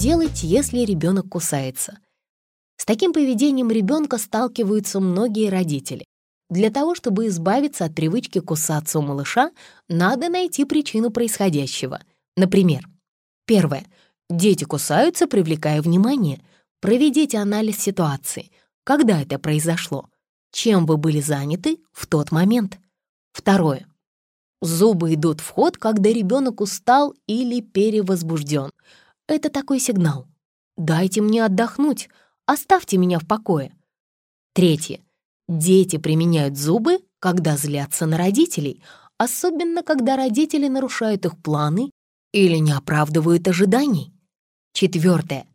делать, если ребенок кусается? С таким поведением ребенка сталкиваются многие родители. Для того, чтобы избавиться от привычки кусаться у малыша, надо найти причину происходящего. Например, первое. Дети кусаются, привлекая внимание. Проведите анализ ситуации. Когда это произошло? Чем вы были заняты в тот момент? Второе. Зубы идут в ход, когда ребенок устал или перевозбужден. Это такой сигнал. Дайте мне отдохнуть, оставьте меня в покое. Третье. Дети применяют зубы, когда злятся на родителей, особенно когда родители нарушают их планы или не оправдывают ожиданий. Четвертое.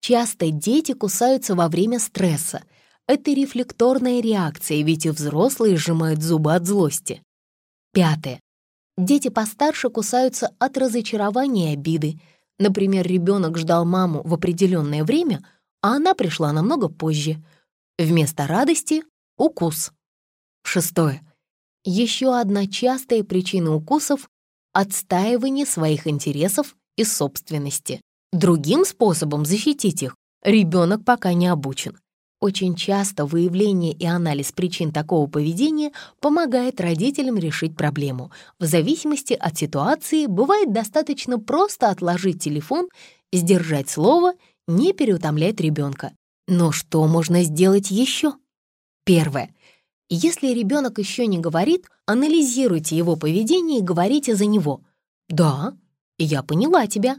Часто дети кусаются во время стресса. Это рефлекторная реакция, ведь и взрослые сжимают зубы от злости. Пятое. Дети постарше кусаются от разочарования и обиды, Например, ребенок ждал маму в определенное время, а она пришла намного позже. Вместо радости — укус. Шестое. Еще одна частая причина укусов — отстаивание своих интересов и собственности. Другим способом защитить их ребенок пока не обучен. Очень часто выявление и анализ причин такого поведения помогает родителям решить проблему. В зависимости от ситуации бывает достаточно просто отложить телефон, сдержать слово, не переутомлять ребенка. Но что можно сделать еще? Первое. Если ребенок еще не говорит, анализируйте его поведение и говорите за него. «Да, я поняла тебя.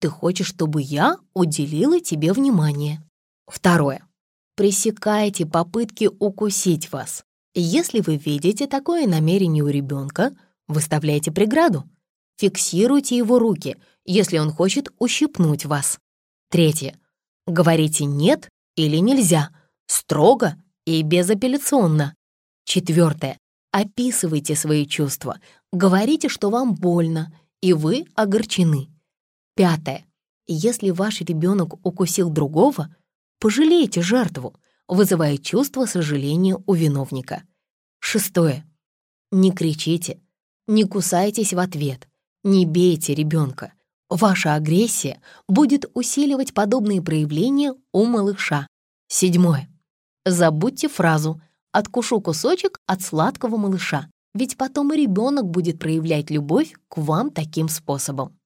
Ты хочешь, чтобы я уделила тебе внимание». Второе. Пресекайте попытки укусить вас. Если вы видите такое намерение у ребенка, выставляйте преграду. Фиксируйте его руки, если он хочет ущипнуть вас. Третье. Говорите «нет» или «нельзя», строго и безапелляционно. Четвертое. Описывайте свои чувства. Говорите, что вам больно, и вы огорчены. Пятое. Если ваш ребенок укусил другого, Пожалейте жертву, вызывая чувство сожаления у виновника. Шестое. Не кричите, не кусайтесь в ответ, не бейте ребенка. Ваша агрессия будет усиливать подобные проявления у малыша. Седьмое. Забудьте фразу «откушу кусочек от сладкого малыша», ведь потом и ребенок будет проявлять любовь к вам таким способом.